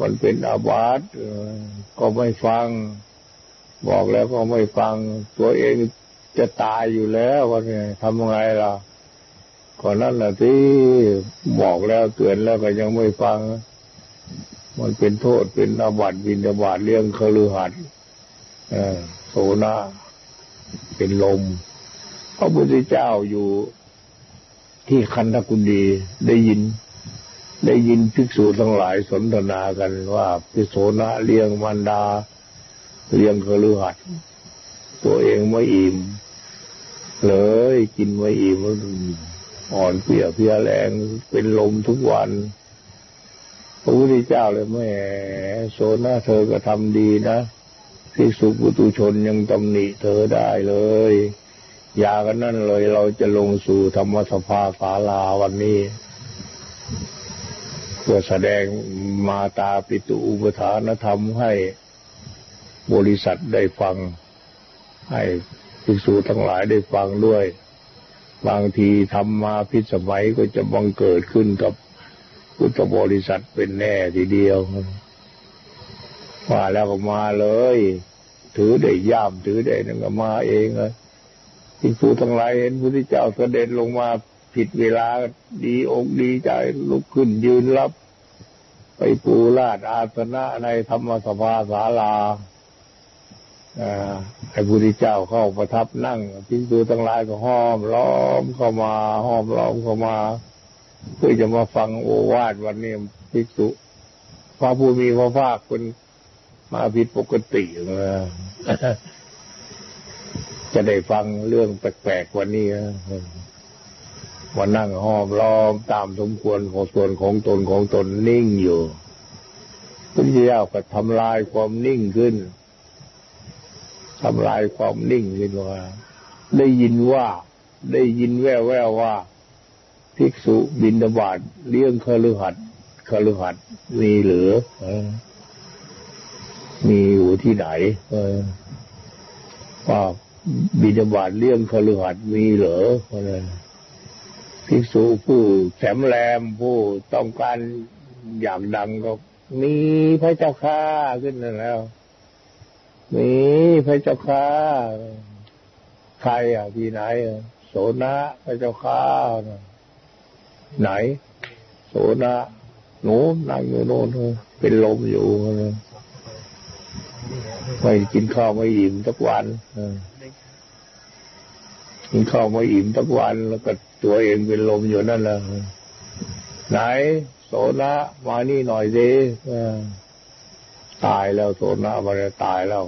มันเป็นอาบัติก็ไม่ฟัง บอกแล้วก็ไม่ฟัง ตัวเองจะตายอยู่แล้ววันนี้ทำไงล่ะก่อนนั้นแหละที่บอกแล้วเตือนแล้วก็ยังไม่ฟัง มันเป็นโทษเป็นอาบัติบินอาบัติเลี้ยงคลือหัดโสนาเป็นลมพระพุทธเจ้าอยู่ ที่คันธกุดีได้ยิน ได้ยินภิกษุทั้งหลายสนทนากันว่าพิโสนะเลี้ยงมันดา เลี้ยงกระลือหัดตัวเองไม่อิ่มเลยกินไม่อิ่มอ่อนเปียเพียแรงเป็นลมทุกวันพระพุทธเจ้าเลยแม่โซนะเธอก็ทำดีนะภิกษุปุตุชนยังตำหนิเธอได้เลย อย่ากันนั่นเลยเราจะลงสู่ธรรมสภาศาลาวันนี้ เพื่อแสดงมาตาปิตุอุปทานธรรมให้บริษัทได้ฟัง ให้ภิกษุทั้งหลายได้ฟังด้วย บางทีทำมาพิสมัยก็จะบังเกิดขึ้นกับพุทธบริษัทเป็นแน่ทีเดียวว่าแล้วก็มาเลย ถือได้ย่ามถือได้นั่นก็มาเองเลย ภิกษุทั้งหลายเห็นพระพุทธเจ้าเสด็จลงมาผิดเวลาดีอกดีใจลุกขึ้นยืนรับ ไปปูราดอาสนะในธรรมสภาศาลาให้พระพุทธเจ้าเข้าประทับนั่งภิกษุทั้งหลายก็ห้อมล้อมเข้ามาห้อมล้อมเข้ามา เพื่อจะมาฟังโอวาทวันนี้ภิกษุพระผู้มีพระภาคเป็นมาผิดปกติเลย จะได้ฟังเรื่องแปลกๆวันนี้วันนั่งห้อมล้อมตามสมควรของส่วนของตนของตนนิ่งอยู่พระเจ้าก็ทำลายความนิ่งขึ้นทำลายความนิ่งขึ้นว่า ได้ยินว่า ได้ยินแว่วแววว่า ภิกษุบินบาตเลี้ยงคฤหัสถ์คฤหัสถ์มีหรือมีอยู่ที่ไหนว่า บินบาตเลี้ยงคฤหัสถ์มีเหรอภิกษุผู้แสมแรมผู้ต้องการอยากดังก็มีพระเจ้าข้าขึ้นแล้ว มีพระเจ้าข้าใครอะที่ไหนโสนะพระเจ้าข้าไหน โสนะหนูนั่งอยู่โน่นเป็นลมอยู่ไม่กินข้าวไม่อิ่มทุกวัน กินเข้าม่อิ่มทุกวันแล้วก็ตัวเองเป็นลมอยู่นั่นแหละไหน โสนะมานี่หน่อยสิตายแล้วโสนะมาแล้วตายแล้ว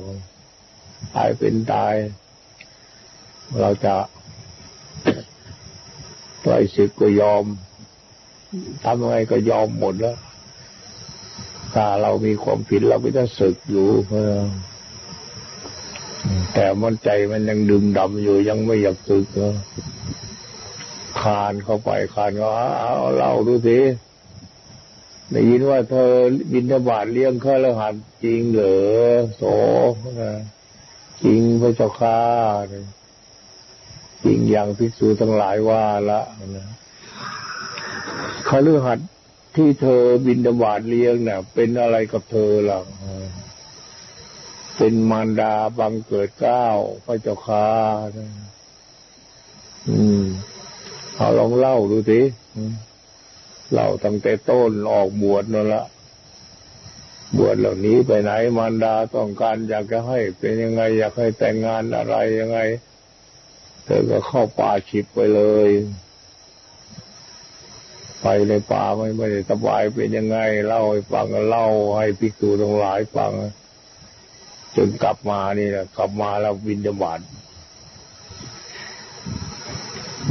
ตายเป็นตาย เราจะปล่อยศึกก็ยอมทำอะไรก็ยอมหมดแล้วถ้าเรามีความผิดเราก็จะศึกอยู่ แต่มันใจมันยังดึงดำอยู่ยังไม่อยากศึกคานเข้าไปคานก็เอาเล่าดูสิได้ยินว่าเธอบินทบาทเลี้ยงข้าละหันจริงเหรอโสจริงพระเจ้าข้าจริงอย่างพิสูจทั้งหลายว่าละนะข้าลือหัดที่เธอบินดบาดเลี้ยงเนี่ยเป็นอะไรกับเธอล่ะ เป็นมารดาบังเกิดเก้าพระเจ้าข้าอืมเอาลองเล่าดูสิเล่าตั้งแต่ต้นออกบวชนั่นละบวชเหล่านี้ไปไหนมารดาต้องการอยากจะให้ เป็นยังไง อยากให้แต่งงานอะไรยังไงเธอก็เข้าป่าฉิบไปเลย ไปในป่าไม่ไม่ได้สบายเป็นยังไง เล่าให้ฟังเล่าให้ภิกษุทั้งหลายฟัง จนกลับมานี่แหละกลับมาแล้ววินญบาต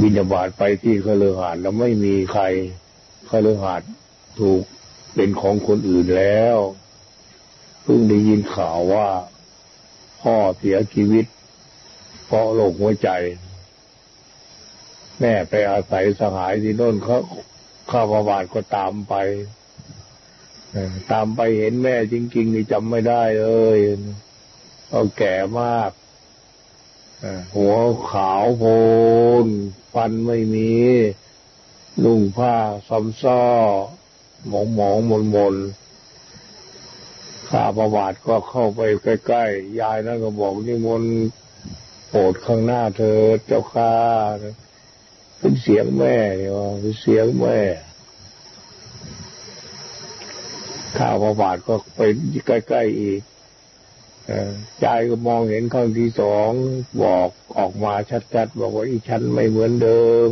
วินญบาตไปที่ครือหาดแล้วไม่มีใครครือหาดถูกเป็นของคนอื่นแล้วเพิ่งได้ยินข่าวว่าพ่อเสียชีวิต เพราะโรคหัวใจ แม่ไปอาศัยสหายที่โน่นเขาข้าประบาทก็ตามไปตามไปเห็นแม่จริงๆนี่จำไม่ได้เลย เขาแก่มากหัวขาวโพลนฟันไม่มีนุ่งผ้าซ้ำซ้อหมองหมองมนมนข้าประบาทก็เข้าไปใกล้ๆ ยายนั่นก็บอกนี่มนโปรดข้างหน้าเธอเจ้าข้าเป็นเสียงแม่เนี่ยว่าเป็นเสียงแม่ ข้าประบาทก็ไปใกล้ๆอีก ยายก็มองเห็นข้างที่สองบอกออกมาชัดๆบอกว่าอีฉันไม่เหมือนเดิม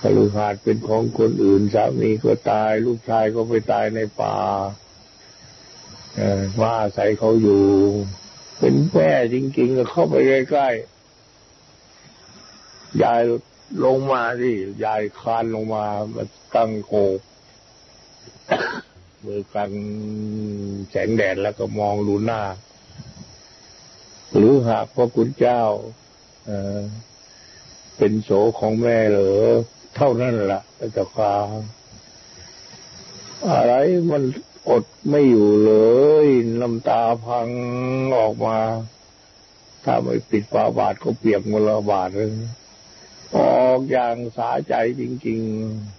คฤหาสน์เป็นของคนอื่นสามีก็ตาย ลูกชายก็ไปตายในป่าว่าอาศัยเขาอยู่ เป็นแม่จริงๆก็เข้าไปใกล้ๆยายลงมาสิยายคานลงมามาตั้งโก บมือกันแสงแดดแล้วก็มองดูหน้า หรือหากพระคุณเจ้าเป็นโสของแม่เหรอเท่านั้นละ่ะเจ้าค่ะอะไรมันอดไม่อยู่เลยน้ำตาพังออกมา ถ้าไม่ปิดฝาบาทก็เปียกมลบาทเลยออกอย่างสาใจจริง ๆ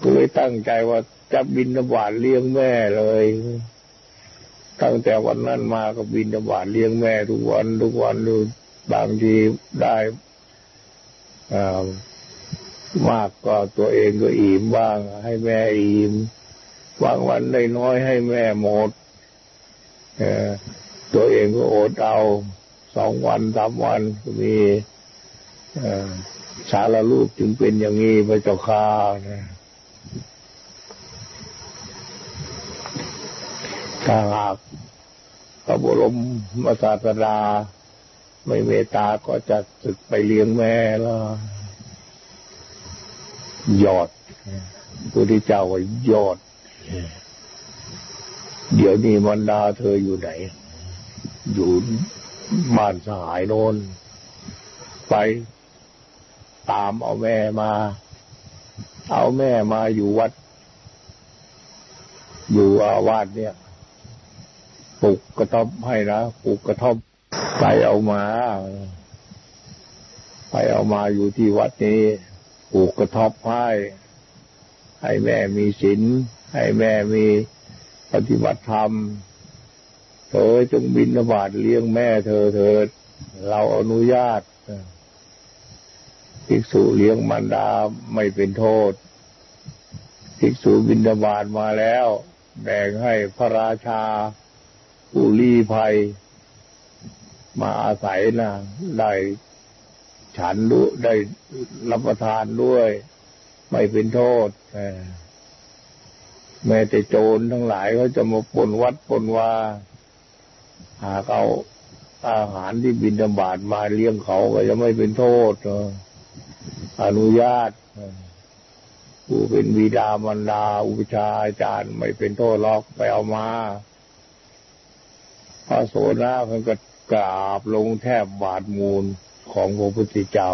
ก็เลยตั้งใจว่าจะบินบาทเลี้ยงแม่เลย ตั้งแต่วันนั้นมาก็บินบาทเลี้ยงแม่ ทุกวันทุกวันดูบางทีได้มากก็ตัวเองก็อิ่มบ้าง ให้แม่อิ่มบางวันได้น้อยให้แม่หมดตัวเองก็อดเอาสองวันสามวันก็มีสารลูกจึงเป็นอย่างนี้พระเจ้าข้า ถ้าหากพระบรมมาศาสดาไม่เมตตาก็จะศึกไปเลี้ยงแม่แล้ว ยอดพุทธเจ้าว่ายอด เดี๋ยวนี้มันดาเธออยู่ไหน อยู่บ้านสหายโนนไปตามเอาแม่มา เอาแม่มาอยู่วัด อยู่อาวาสเนี่ย ปลูกกระท่อมให้นะปลูกกระท่อมไปเอามา ไปเอามาอยู่ที่วัดนี้ปลูกกระท่อมให้ให้แม่มีศีลให้แม่มีปฏิบัติธรรมเธอจงบินบาตเลี้ยงแม่เธอเถิดเราอนุญาตภิกษุเลี้ยงมารดาไม่เป็นโทษภิกษุบินบาตมาแล้วแบ่งให้พระราชา ผู้ลี้ภัย มาอาศัยนะได้ฉันด้ได้รับประทานด้วย ไม่เป็นโทษแม้แต่โจรทั้งหลายเขาจะมาปนวัดปนว่า หากเอาอาหารที่บินบาตมาเลี้ยงเขาก็จะไม่เป็นโทษอนุญาตผู้เป็นวีดามันดา อุปชาอาจารย์ไม่เป็นโทษล็อกไปเอามา พระโสดาเพิ่นก็กราบลงแทบบาทมูลของพระพุทธเจ้า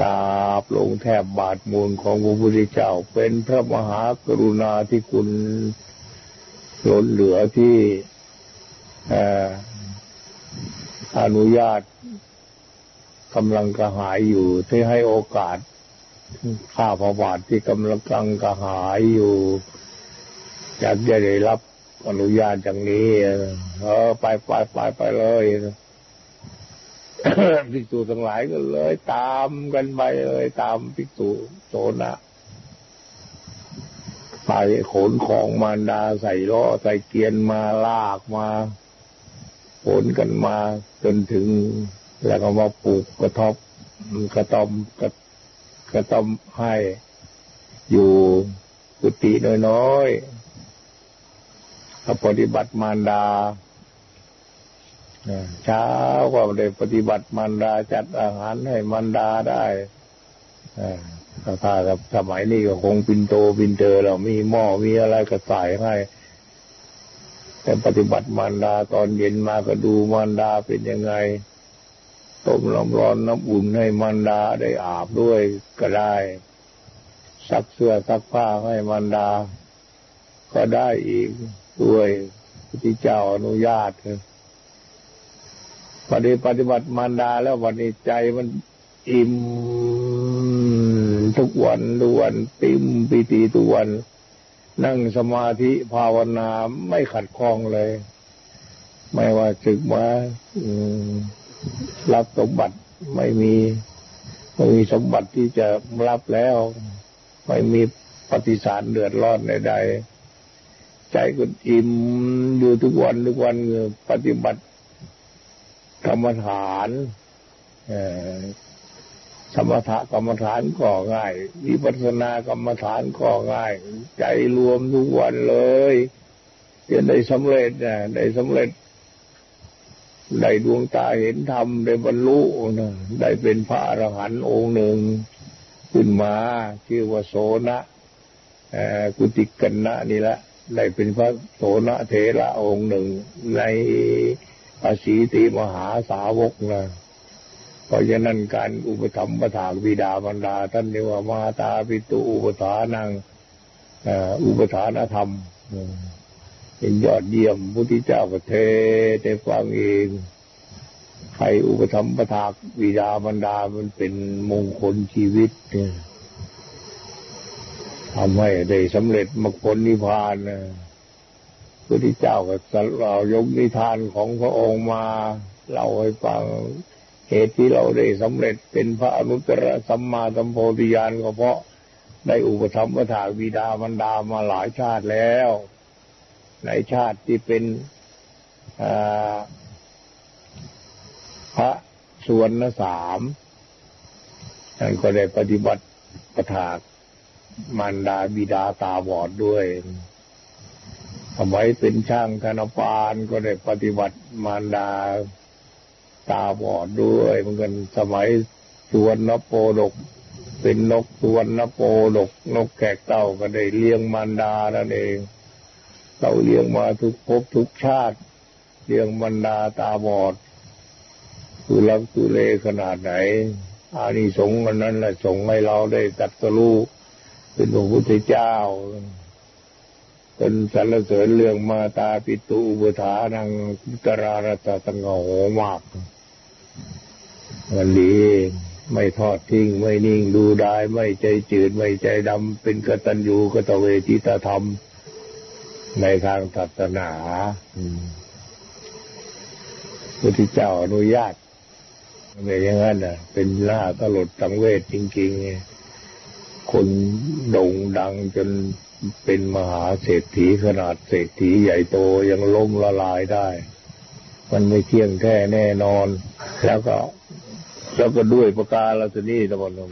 กราบลงแทบบาทมูลของพระพุทธเจ้า เป็นพระมหากรุณาที่คุณล้นเหลือที่อนุญาตกำลังกระหายอยู่ที่ให้โอกาสข้าพระบาทที่กำลังกกระหายอยู่อยากจะได้รับ อนุญาตอย่างนี้เออไปไปไปไปเลยภิกษุทั้งหลายก็เลย ตามกันไปเลย ตามภิกษุโสนะไปขนของมารดาใส่ล้อใส่เกียนมาลากมาขนกันมา จนถึง แล้วก็มาปลูกกระทบกระตอมกระกระตอมให้ อยู่กุฏิน้อยๆ ปฏิบัติมารดาเช้าก็ได้ปฏิบัติมันดาจัดอาหารให้มันดาได้ถ้ากับสมัยนี้ก็คงปินโตปินเตอร์เรามีหม้อมีอะไรก็ใส่ให้ แต่ปฏิบัติมันดาตอนเย็นมาก็ดูมันดาเป็นยังไง ต้มน้ำร้อนน้ำอุ่นให้มันดาได้อาบด้วยก็ได้ซักเสื้อซักผ้าให้มันดา ก็ได้อีกด้วยที่เจ้าอนุญาตเลยปฏิปฏิบัติมารดาแล้ววันนี้ใจมันอิ่มทุกวันทุกวันติ้มปีติทุกวัน นั่งสมาธิภาวนาไม่ขัดข้องเลย ไม่ว่าจึกมารับสมบัติไม่มีไม่มีสมบัติที่จะรับแล้ว ไม่มีปฏิสารเดือดร้อนใดๆ ใจก็อิ่มอยู่ทุกวันทุกวันปฏิบัติกรรมฐานสมถะกรรมฐานก็ง่ายวิปัสสนากรรมฐานก็ง่าย ใจรวมทุกวันเลยจะได้สำเร็จนะได้สำเร็จได้ดวงตาเห็นธรรมได้บรรลุนะได้เป็นพระอรหันต์องค์หนึ่ง ขึ้นมาชื่อว่าโสนะกุติกันนะนี่ละ ได้เป็นพระโสนเถระองค์หนึ่งในภาษีติมหาสาวกนะเพราะฉะนั้นการอุปถัมภ์ประถากบิดาบรรดา ท่านเรียกว่ามาตาปิตุอุปถานังอุปถานธรรมเป็นยอดเยี่ยมพุทธเจ้าประเทศได้ฟังเองใครอุปถัมภ์ประทากวิดาบรรดามันเป็นมงคลชีวิตเนี่ย ทำให้ได้สำเร็จมรรคผลนิพพานนะพุทธเจ้าก็เรายกนิทานของพระองค์มาเล่าให้ฟังเหตุที่เราได้สำเร็จเป็นพระอนุตตรสัมมาสัมโพธิญาณก็เพราะได้อุปถัมประทาวิดาบรรดามาหลายชาติแล้ว ในชาติที่เป็นพระส่วนนสามท่านก็ได้ปฏิบัติประทาก มารดาบิดาตาบอดด้วยสมัยเป็นช่างธนปานก็ได้ปฏิบัติมารดาตาบอดด้วยเหมือนกันสมัยสวนนโปดก เป็นนกสวนนโปดก นกแกกเต่าก็ได้เลี้ยงมารดานั่นเองเราเลี้ยงมาทุกภพทุกชาติเลี้ยงบรรดาตาบอดคือรักตุเลขนาดไหนอานิสงส์นั้นแหละส่งให้เราได้ตัดสรู้ เป็นพระพุทธเจ้า เป็นสรรเสริญเรื่องมาตาปิตุอุปถานังตรารัตตังโหมาก วันนี้ไม่ทอดทิ้ง ไม่นิ่งดูได้ ไม่ใจจืด ไม่ใจดำ เป็นกตัญญูกตเวทิตธรรม ในทางศาสนาพุทธเจ้าอนุญาตไม่อย่างนั้นน่ะเป็นล่าตลดสังเวชจริงๆ คนโด่งดังจนเป็นมหาเศรษฐีขนาดเศรษฐีใหญ่โตยังล้มละลายได้ มันไม่เที่ยงแท้แน่นอน แล้วก็ แล้วก็ด้วยประการลักษณีตะวันตก